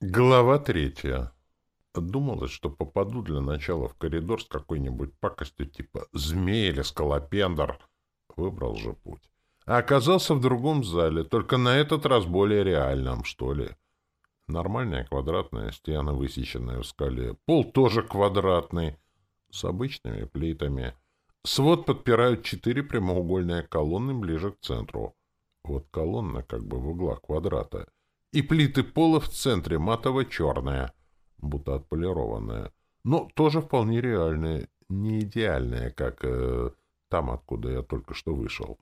Глава третья. Думалось, что попаду для начала в коридор с какой-нибудь пакостью типа змей или скалопендр. Выбрал же путь. А оказался в другом зале, только на этот раз более реальном, что ли. Нормальная квадратная стена, высеченная в скале. Пол тоже квадратный, с обычными плитами. Свод подпирают четыре прямоугольные колонны ближе к центру. Вот колонна как бы в углах квадрата — и плиты пола в центре матово-черная, будто отполированная, но тоже вполне реальная, не идеальная, как э, там, откуда я только что вышел.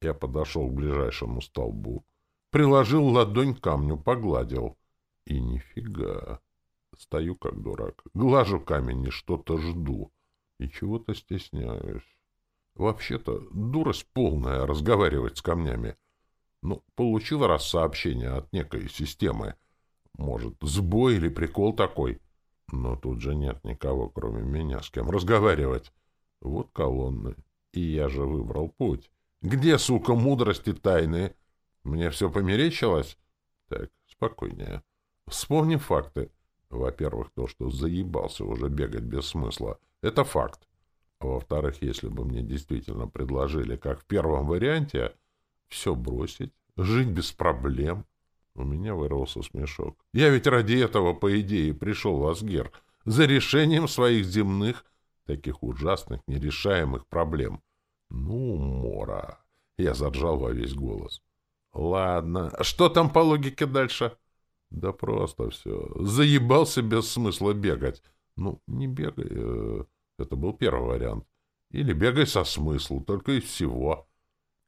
Я подошел к ближайшему столбу, приложил ладонь к камню, погладил. И нифига. Стою как дурак. Глажу камень и что-то жду. И чего-то стесняюсь. Вообще-то дурость полная разговаривать с камнями. Ну, получил раз сообщение от некой системы. Может, сбой или прикол такой. Но тут же нет никого, кроме меня, с кем разговаривать. Вот колонны. И я же выбрал путь. Где, сука, мудрости тайны? Мне все померещилось? Так, спокойнее. Вспомни факты. Во-первых, то, что заебался уже бегать без смысла. Это факт. Во-вторых, если бы мне действительно предложили, как в первом варианте, все бросить, жить без проблем. У меня вырвался смешок. Я ведь ради этого, по идее, пришел в Асгер. За решением своих земных, таких ужасных, нерешаемых проблем. Ну, Мора. Я заржал во весь голос. Ладно. Что там по логике дальше? Да просто все. Заебался без смысла бегать. Ну, не бегай. Э, это был первый вариант. Или бегай со смыслом, только и всего.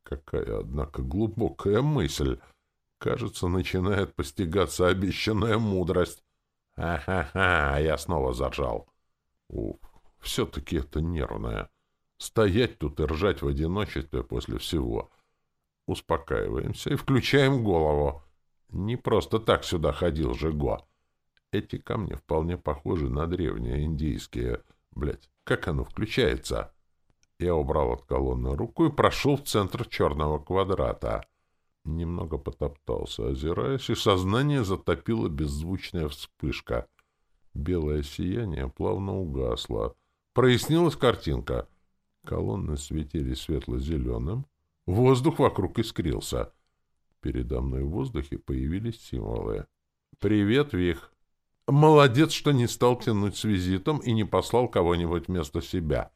Какая, однако, глубокая мысль. Кажется, начинает постигаться обещанная мудрость. Ха-ха-ха, я снова заржал. Уф, все-таки это нервное. Стоять тут и ржать в одиночестве после всего. Успокаиваемся и включаем голову. Не просто так сюда ходил Жиго. Эти камни вполне похожи на древние индийские. Блять, как оно включается? Я убрал от колонны руку и прошел в центр черного квадрата. Немного потоптался, озираясь, и сознание затопило беззвучная вспышка. Белое сияние плавно угасло. Прояснилась картинка. Колонны светились светло-зеленым. Воздух вокруг искрился. Передо мной в воздухе появились символы. «Привет, Вих!» «Молодец, что не стал тянуть с визитом и не послал кого-нибудь вместо себя!»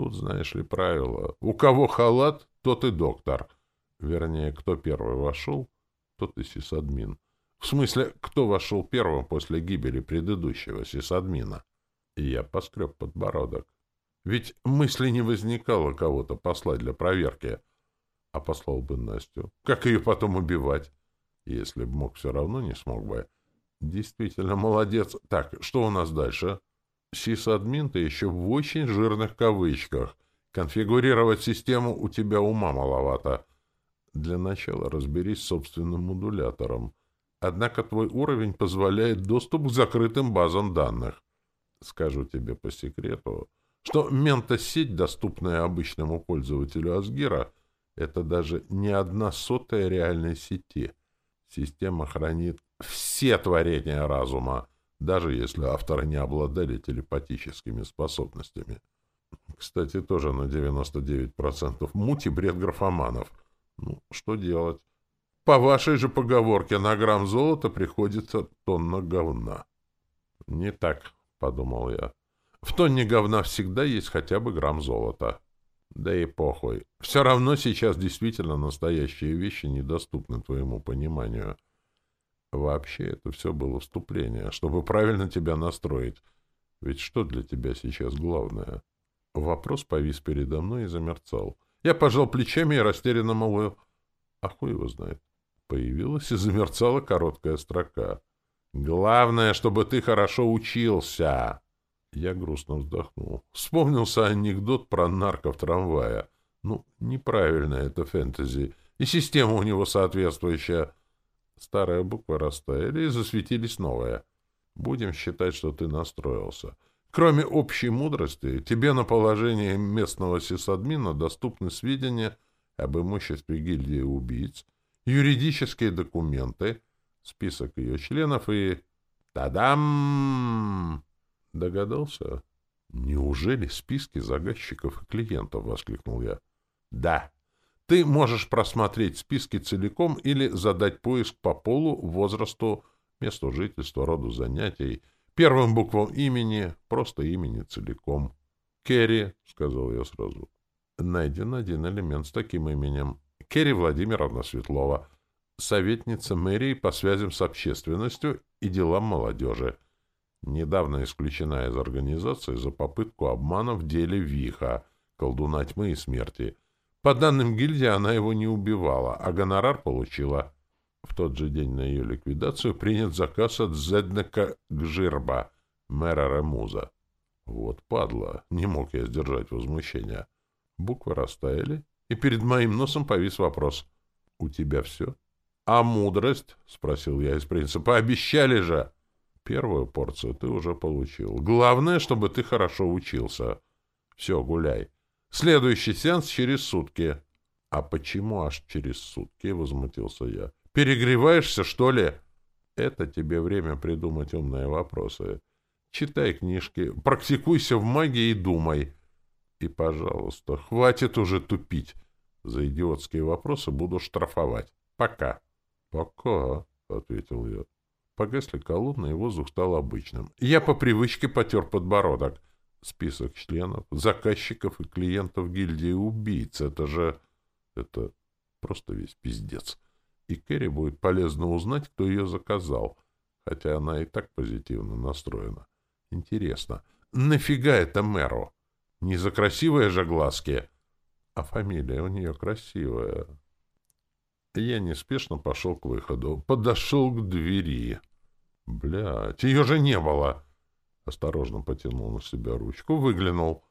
Тут, знаешь ли, правило. У кого халат, тот и доктор. Вернее, кто первый вошел, тот и сисадмин. В смысле, кто вошел первым после гибели предыдущего сисадмина. И я поскреб подбородок. Ведь мысли не возникало кого-то послать для проверки. А послал бы Настю. Как ее потом убивать? Если б мог, все равно не смог бы. Действительно, молодец. Так, что у нас дальше? Сисадмин ты еще в очень жирных кавычках. Конфигурировать систему у тебя ума маловато. Для начала разберись с собственным модулятором. Однако твой уровень позволяет доступ к закрытым базам данных. Скажу тебе по секрету, что ментосеть, доступная обычному пользователю Асгира, это даже не одна сотая реальной сети. Система хранит все творения разума, даже если авторы не обладали телепатическими способностями. Кстати, тоже на 99% муть и бред графоманов. Ну, что делать? По вашей же поговорке, на грамм золота приходится тонна говна. Не так, — подумал я. В тонне говна всегда есть хотя бы грамм золота. Да и похуй. Все равно сейчас действительно настоящие вещи недоступны твоему пониманию. — Вообще это все было вступление, чтобы правильно тебя настроить. Ведь что для тебя сейчас главное? Вопрос повис передо мной и замерцал. Я пожал плечами и растерянно молвил. А хуй его знает. Появилась и замерцала короткая строка. «Главное, чтобы ты хорошо учился!» Я грустно вздохнул. Вспомнился анекдот про нарков трамвая. Ну, неправильно это фэнтези. И система у него соответствующая. Старые буквы растаяли и засветились новые. Будем считать, что ты настроился. Кроме общей мудрости, тебе на положение местного сисадмина доступны сведения об имуществе гильдии убийц, юридические документы, список ее членов и... Та-дам! Догадался? Неужели списки заказчиков и клиентов? Воскликнул я. Да. Ты можешь просмотреть списки целиком или задать поиск по полу, возрасту, месту жительства, роду занятий, первым буквам имени, просто имени целиком. Керри, — сказал я сразу. Найден один элемент с таким именем. Керри Владимировна Светлова, советница мэрии по связям с общественностью и делам молодежи. Недавно исключена из организации за попытку обмана в деле Виха, колдуна тьмы и смерти. По данным гильдии, она его не убивала, а гонорар получила. В тот же день на ее ликвидацию принят заказ от Зеднека Гжирба, мэра Ремуза. Вот падла, не мог я сдержать возмущения. Буквы растаяли, и перед моим носом повис вопрос. — У тебя все? — А мудрость? — спросил я из принципа. — Обещали же! Первую порцию ты уже получил. Главное, чтобы ты хорошо учился. Все, гуляй. Следующий сеанс через сутки. — А почему аж через сутки? — возмутился я. — Перегреваешься, что ли? — Это тебе время придумать умные вопросы. Читай книжки, практикуйся в магии и думай. И, пожалуйста, хватит уже тупить. За идиотские вопросы буду штрафовать. Пока. — Пока, — ответил я. Погасли колонны, и воздух стал обычным. Я по привычке потер подбородок. Список членов, заказчиков и клиентов гильдии убийц. Это же... Это просто весь пиздец. И Кэрри будет полезно узнать, кто ее заказал. Хотя она и так позитивно настроена. Интересно, нафига это мэру? Не за красивые же глазки? А фамилия у нее красивая. Я неспешно пошел к выходу. Подошел к двери. Блядь, ее же не было. Осторожно потянул на себя ручку, выглянул.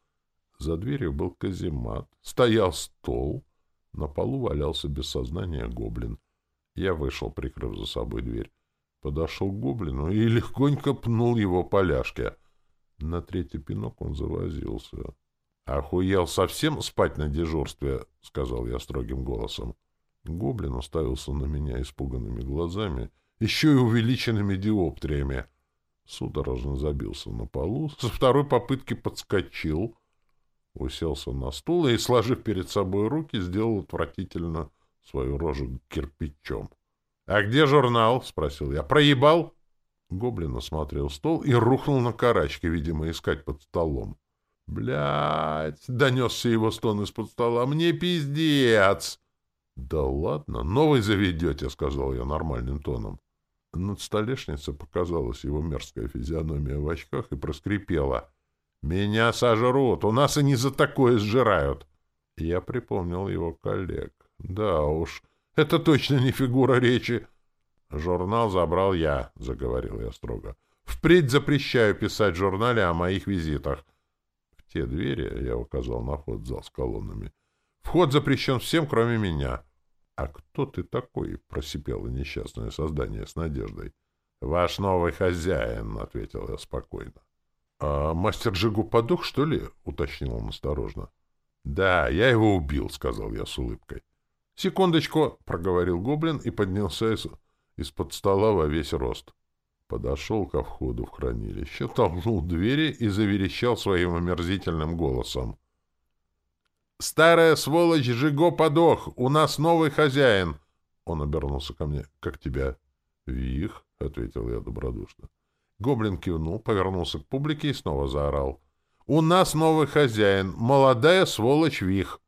За дверью был каземат. Стоял стол. На полу валялся без сознания гоблин. Я вышел, прикрыв за собой дверь. Подошел к гоблину и легонько пнул его поляшки. На третий пинок он завозился. — Охуел совсем спать на дежурстве? — сказал я строгим голосом. Гоблин уставился на меня испуганными глазами, еще и увеличенными диоптриями. Судорожно забился на полу, со второй попытки подскочил, уселся на стул и, сложив перед собой руки, сделал отвратительно свою рожу кирпичом. «А где журнал?» — спросил я. «Проебал?» Гоблин осмотрел стол и рухнул на карачки, видимо, искать под столом. «Блядь!» — донесся его стон из-под стола. «Мне пиздец!» «Да ладно, новый заведете», — сказал я нормальным тоном. Над столешницей показалась его мерзкая физиономия в очках и проскрипела. «Меня сожрут! У нас и не за такое сжирают!» Я припомнил его коллег. «Да уж, это точно не фигура речи. Журнал забрал я, заговорил я строго. Впредь запрещаю писать в журнале о моих визитах. В те двери я указал на вход в зал с колоннами. Вход запрещен всем, кроме меня. А кто ты такой? просипело несчастное создание с надеждой. Ваш новый хозяин, ответил я спокойно. А мастер Жигу подох, что ли? уточнил он осторожно. Да, я его убил, сказал я с улыбкой. «Секундочку!» — проговорил гоблин и поднялся из... из-под стола во весь рост. Подошел ко входу в хранилище, толкнул двери и заверещал своим омерзительным голосом. «Старая сволочь Жиго подох! У нас новый хозяин!» Он обернулся ко мне. «Как тебя?» «Вих», — ответил я добродушно. Гоблин кивнул, повернулся к публике и снова заорал. «У нас новый хозяин! Молодая сволочь Вих!»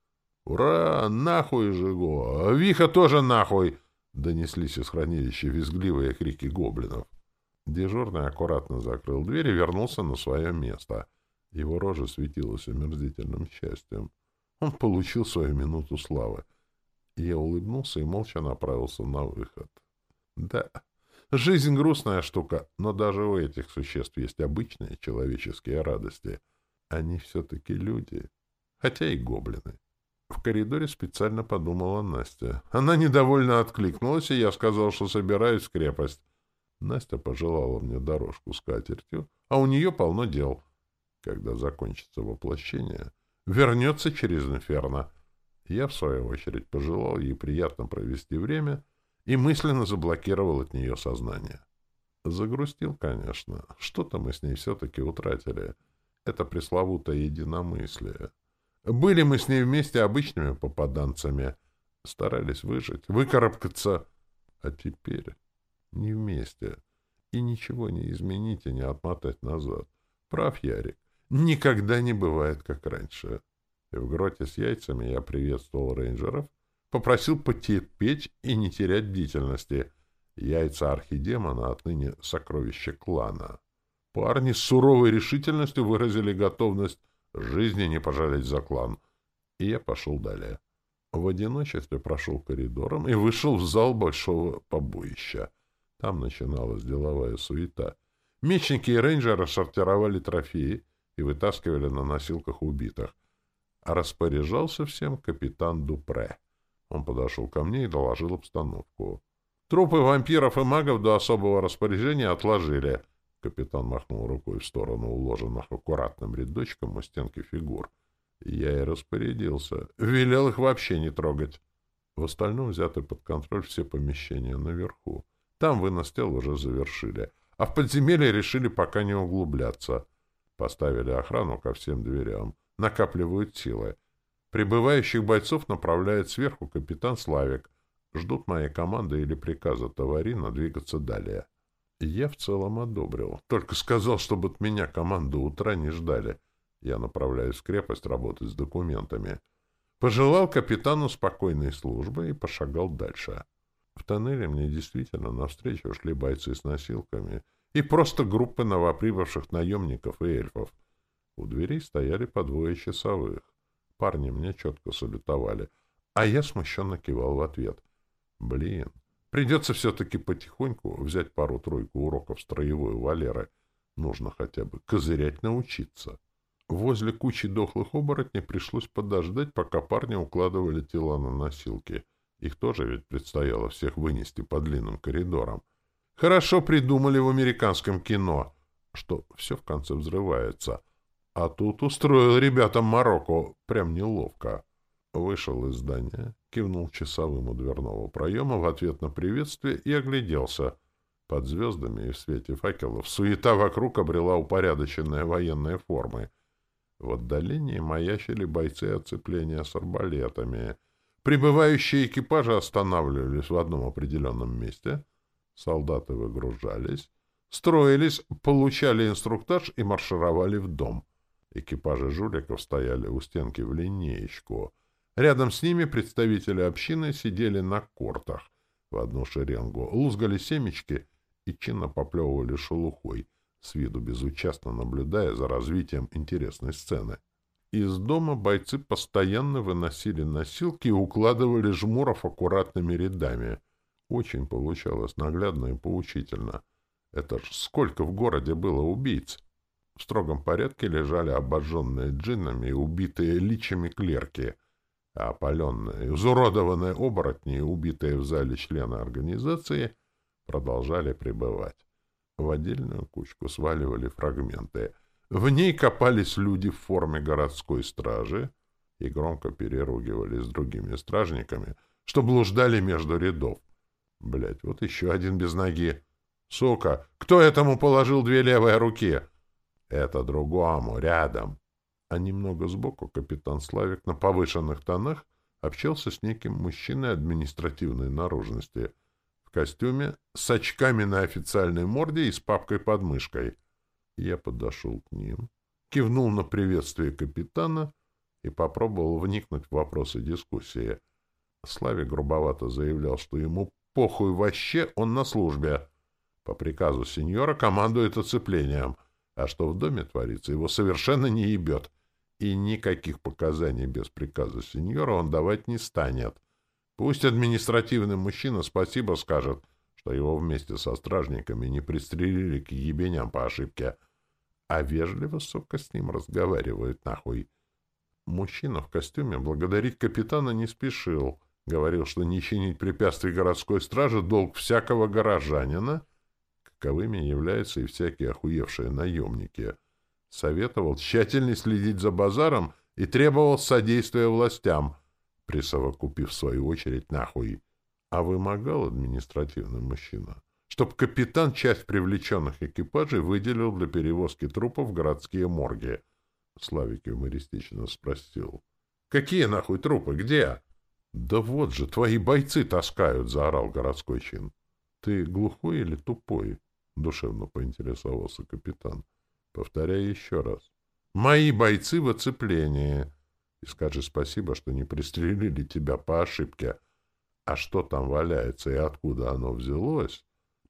«Ура! Нахуй, Жиго! Виха тоже нахуй!» — донеслись из хранилища визгливые крики гоблинов. Дежурный аккуратно закрыл дверь и вернулся на свое место. Его рожа светилась омерзительным счастьем. Он получил свою минуту славы. Я улыбнулся и молча направился на выход. Да, жизнь грустная штука, но даже у этих существ есть обычные человеческие радости. Они все-таки люди, хотя и гоблины. В коридоре специально подумала Настя. Она недовольно откликнулась, и я сказал, что собираюсь в крепость. Настя пожелала мне дорожку с катертью, а у нее полно дел. Когда закончится воплощение, вернется через инферно. Я, в свою очередь, пожелал ей приятно провести время и мысленно заблокировал от нее сознание. Загрустил, конечно. Что-то мы с ней все-таки утратили. Это пресловутое единомыслие. Были мы с ней вместе обычными попаданцами. Старались выжить, выкарабкаться. А теперь не вместе. И ничего не изменить и не отмотать назад. Прав Ярик. Никогда не бывает, как раньше. И в гроте с яйцами я приветствовал рейнджеров, попросил потерпеть и не терять бдительности. Яйца архидемона отныне сокровище клана. Парни с суровой решительностью выразили готовность жизни не пожалеть за клан. И я пошел далее. В одиночестве прошел коридором и вышел в зал большого побоища. Там начиналась деловая суета. Мечники и рейнджеры сортировали трофеи и вытаскивали на носилках убитых. А распоряжался всем капитан Дупре. Он подошел ко мне и доложил обстановку. Трупы вампиров и магов до особого распоряжения отложили. Капитан махнул рукой в сторону уложенных аккуратным рядочком у стенки фигур. Я и распорядился. Велел их вообще не трогать. В остальном взяты под контроль все помещения наверху. Там вынос тел уже завершили. А в подземелье решили пока не углубляться. Поставили охрану ко всем дверям. Накапливают силы. Прибывающих бойцов направляет сверху капитан Славик. Ждут моей команды или приказа Товарина двигаться далее. Я в целом одобрил. Только сказал, чтобы от меня команду утра не ждали. Я направляюсь в крепость работать с документами. Пожелал капитану спокойной службы и пошагал дальше. В тоннеле мне действительно навстречу шли бойцы с носилками и просто группы новоприбывших наемников и эльфов. У дверей стояли по двое часовых. Парни мне четко салютовали, а я смущенно кивал в ответ. Блин, придется все-таки потихоньку взять пару-тройку уроков строевой Валеры. Нужно хотя бы козырять научиться. Возле кучи дохлых оборотней пришлось подождать, пока парни укладывали тела на носилки. Их тоже ведь предстояло всех вынести по длинным коридорам. Хорошо придумали в американском кино, что все в конце взрывается — а тут устроил ребятам Марокко прям неловко. Вышел из здания, кивнул часовым у дверного проема в ответ на приветствие и огляделся. Под звездами и в свете факелов суета вокруг обрела упорядоченные военные формы. В отдалении маячили бойцы оцепления с арбалетами. Прибывающие экипажи останавливались в одном определенном месте. Солдаты выгружались, строились, получали инструктаж и маршировали в дом — Экипажи жуликов стояли у стенки в линеечку. Рядом с ними представители общины сидели на кортах в одну шеренгу, лузгали семечки и чинно поплевывали шелухой, с виду безучастно наблюдая за развитием интересной сцены. Из дома бойцы постоянно выносили носилки и укладывали жмуров аккуратными рядами. Очень получалось наглядно и поучительно. Это ж сколько в городе было убийц! В строгом порядке лежали обожженные джиннами и убитые личами клерки, а опаленные, изуродованные оборотни и убитые в зале члены организации продолжали пребывать. В отдельную кучку сваливали фрагменты. В ней копались люди в форме городской стражи и громко переругивались с другими стражниками, что блуждали между рядов. Блять, вот еще один без ноги. Сука, кто этому положил две левые руки? Это другому, рядом. А немного сбоку капитан Славик на повышенных тонах общался с неким мужчиной административной наружности в костюме, с очками на официальной морде и с папкой под мышкой. Я подошел к ним, кивнул на приветствие капитана и попробовал вникнуть в вопросы дискуссии. Славик грубовато заявлял, что ему похуй вообще, он на службе. По приказу сеньора командует оцеплением — а что в доме творится, его совершенно не ебет. И никаких показаний без приказа сеньора он давать не станет. Пусть административный мужчина спасибо скажет, что его вместе со стражниками не пристрелили к ебеням по ошибке, а вежливо, сука, с ним разговаривают нахуй. Мужчина в костюме благодарить капитана не спешил. Говорил, что не чинить препятствий городской стражи — долг всякого горожанина — каковыми являются и всякие охуевшие наемники. Советовал тщательнее следить за базаром и требовал содействия властям, присовокупив в свою очередь нахуй. А вымогал административный мужчина, чтоб капитан часть привлеченных экипажей выделил для перевозки трупов в городские морги. Славик юмористично спросил. — Какие нахуй трупы? Где? — Да вот же, твои бойцы таскают, — заорал городской чин. — Ты глухой или тупой? — душевно поинтересовался капитан. — Повторяй еще раз. — Мои бойцы в оцеплении. И скажи спасибо, что не пристрелили тебя по ошибке. А что там валяется и откуда оно взялось?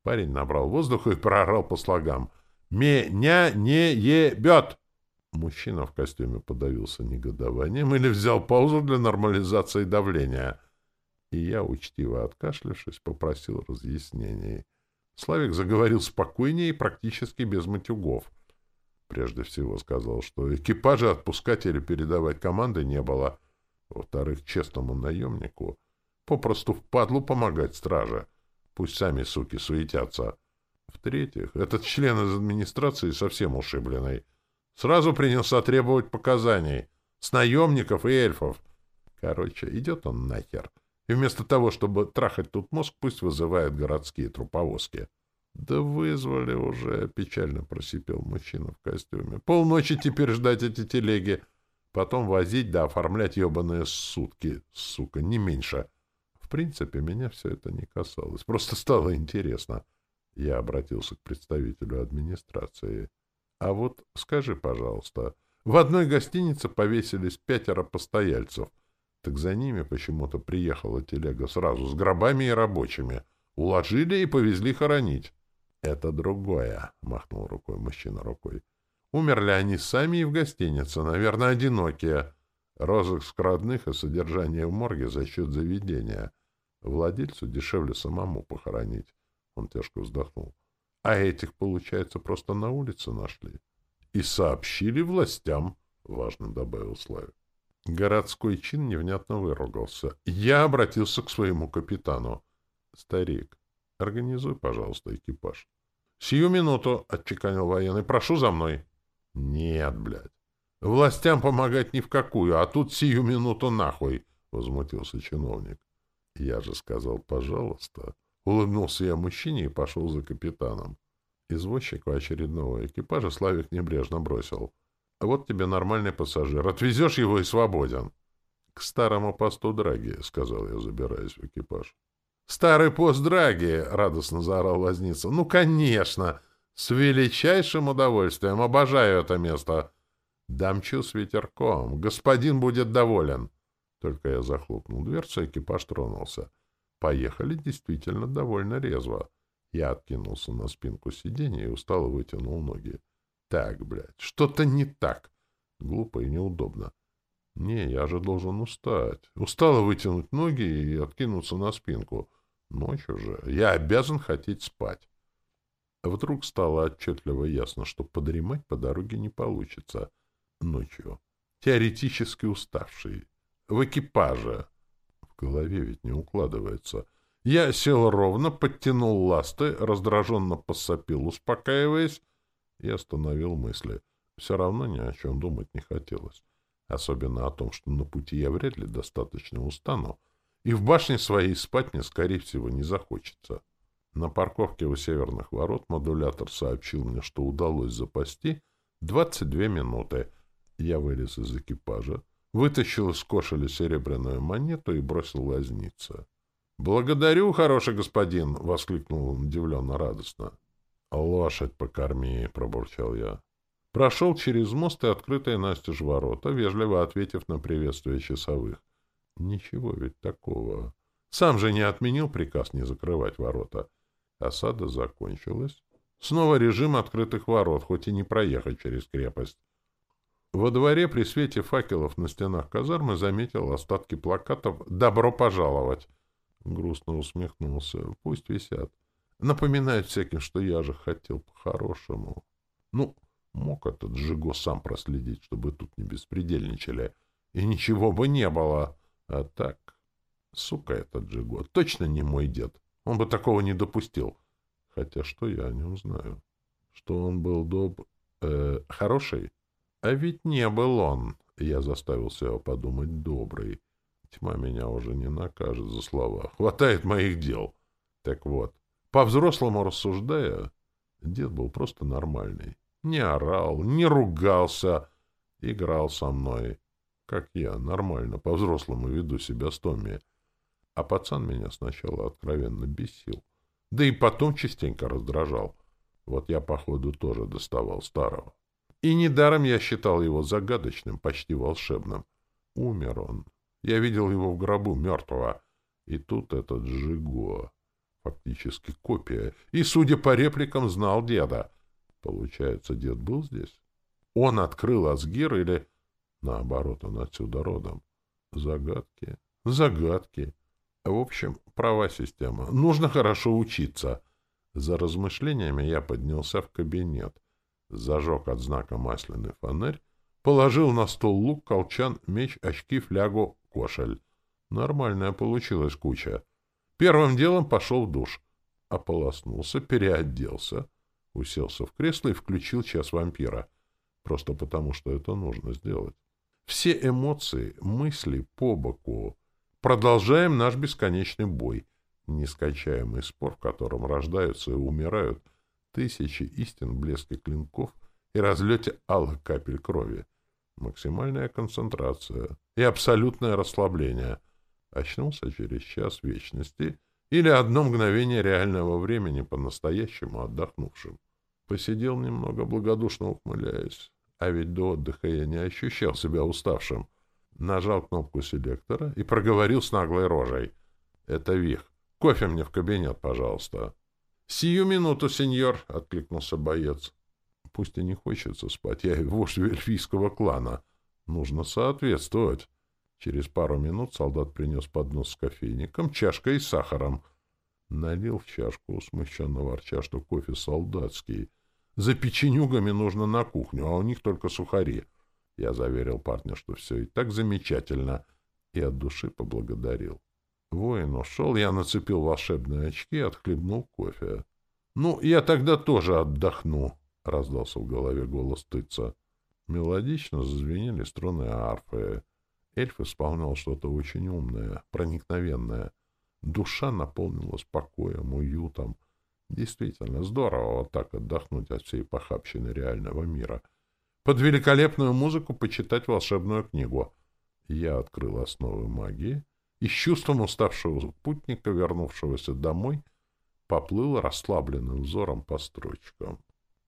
Парень набрал воздуха и проорал по слогам. «Меня не ебет!» Мужчина в костюме подавился негодованием или взял паузу для нормализации давления. И я, учтиво откашлявшись, попросил разъяснений. Славик заговорил спокойнее и практически без матюгов. Прежде всего сказал, что экипажа отпускать или передавать команды не было. Во-вторых, честному наемнику попросту впадлу помогать страже. Пусть сами, суки, суетятся. В-третьих, этот член из администрации совсем ушибленный. Сразу принялся требовать показаний. С наемников и эльфов. Короче, идет он нахер. И вместо того, чтобы трахать тут мозг, пусть вызывает городские труповозки. — Да вызвали уже, — печально просипел мужчина в костюме. — Полночи теперь ждать эти телеги. Потом возить да оформлять ебаные сутки, сука, не меньше. В принципе, меня все это не касалось. Просто стало интересно. Я обратился к представителю администрации. — а вот скажи, пожалуйста, в одной гостинице повесились пятеро постояльцев. Так за ними почему-то приехала телега сразу с гробами и рабочими. Уложили и повезли хоронить. — Это другое, — махнул рукой мужчина рукой. Умерли они сами и в гостинице, наверное, одинокие. Розыск родных и содержание в морге за счет заведения. Владельцу дешевле самому похоронить. Он тяжко вздохнул. А этих, получается, просто на улице нашли. И сообщили властям, — важно добавил Славик. Городской чин невнятно выругался. Я обратился к своему капитану. — Старик, организуй, пожалуйста, экипаж. — Сию минуту, — отчеканил военный, — прошу за мной. — Нет, блядь. Властям помогать ни в какую, а тут сию минуту нахуй, — возмутился чиновник. Я же сказал, пожалуйста. Улыбнулся я мужчине и пошел за капитаном. Извозчику очередного экипажа Славик небрежно бросил. — Вот тебе нормальный пассажир. Отвезешь его и свободен. — К старому посту Драги, — сказал я, забираясь в экипаж. — Старый пост Драги! — радостно заорал возница. — Ну, конечно! С величайшим удовольствием. Обожаю это место. Дамчу с ветерком. Господин будет доволен. Только я захлопнул дверцу, экипаж тронулся. — Поехали действительно довольно резво. Я откинулся на спинку сиденья и устало вытянул ноги. Так, блядь, что-то не так. Глупо и неудобно. Не, я же должен устать. Устало вытянуть ноги и откинуться на спинку. Ночь уже. Я обязан хотеть спать. Вдруг стало отчетливо ясно, что подремать по дороге не получится. Ночью. Теоретически уставший. В экипаже голове ведь не укладывается. Я сел ровно, подтянул ласты, раздраженно посопил, успокаиваясь, и остановил мысли. Все равно ни о чем думать не хотелось. Особенно о том, что на пути я вряд ли достаточно устану, и в башне своей спать мне, скорее всего, не захочется. На парковке у северных ворот модулятор сообщил мне, что удалось запасти 22 минуты. Я вылез из экипажа, вытащил из кошеля серебряную монету и бросил лазница. «Благодарю, хороший господин!» — воскликнул он удивленно радостно. «Лошадь покорми!» — пробурчал я. Прошел через мост и открытые настежь ворота, вежливо ответив на приветствие часовых. Ничего ведь такого. Сам же не отменил приказ не закрывать ворота. Осада закончилась. Снова режим открытых ворот, хоть и не проехать через крепость. Во дворе при свете факелов на стенах казармы заметил остатки плакатов «Добро пожаловать!». Грустно усмехнулся. Пусть висят. Напоминает всяким, что я же хотел по-хорошему. Ну, мог этот Жиго сам проследить, чтобы тут не беспредельничали. И ничего бы не было. А так... Сука этот Джиго. Точно не мой дед. Он бы такого не допустил. Хотя что я о нем знаю? Что он был доб... Э, хороший? А ведь не был он, я заставил себя подумать, добрый. Тьма меня уже не накажет за слова. Хватает моих дел. Так вот, По-взрослому рассуждая, дед был просто нормальный. Не орал, не ругался, играл со мной, как я, нормально, по-взрослому веду себя с Томми. А пацан меня сначала откровенно бесил, да и потом частенько раздражал. Вот я, походу, тоже доставал старого. И недаром я считал его загадочным, почти волшебным. Умер он. Я видел его в гробу мертвого. И тут этот Жиго, фактически копия, и, судя по репликам, знал деда. Получается, дед был здесь? Он открыл Асгир или, наоборот, он отсюда родом? Загадки, загадки. В общем, права система. Нужно хорошо учиться. За размышлениями я поднялся в кабинет, зажег от знака масляный фонарь, положил на стол лук, колчан, меч, очки, флягу, кошель. Нормальная получилась куча. Первым делом пошел в душ. Ополоснулся, переоделся, уселся в кресло и включил час вампира. Просто потому, что это нужно сделать. Все эмоции, мысли по боку. Продолжаем наш бесконечный бой. Нескончаемый спор, в котором рождаются и умирают тысячи истин в блеске клинков и разлете алых капель крови. Максимальная концентрация и абсолютное расслабление. Очнулся через час вечности или одно мгновение реального времени по-настоящему отдохнувшим. Посидел немного, благодушно ухмыляясь. А ведь до отдыха я не ощущал себя уставшим. Нажал кнопку селектора и проговорил с наглой рожей. — Это Вих. Кофе мне в кабинет, пожалуйста. — Сию минуту, сеньор, — откликнулся боец. — Пусть и не хочется спать, я вождь эльфийского клана. Нужно соответствовать. Через пару минут солдат принес поднос с кофейником, чашкой и сахаром. Налил в чашку, смущенно ворча, что кофе солдатский — за печенюгами нужно на кухню, а у них только сухари. Я заверил парня, что все и так замечательно, и от души поблагодарил. Воин ушел, я нацепил волшебные очки и отхлебнул кофе. — Ну, я тогда тоже отдохну, — раздался в голове голос тыца. Мелодично зазвенели струны арфы. Эльф исполнял что-то очень умное, проникновенное. Душа наполнилась покоем, уютом — Действительно, здорово вот так отдохнуть от всей похабщины реального мира. Под великолепную музыку почитать волшебную книгу. Я открыл основы магии и с чувством уставшего путника, вернувшегося домой, поплыл расслабленным взором по строчкам.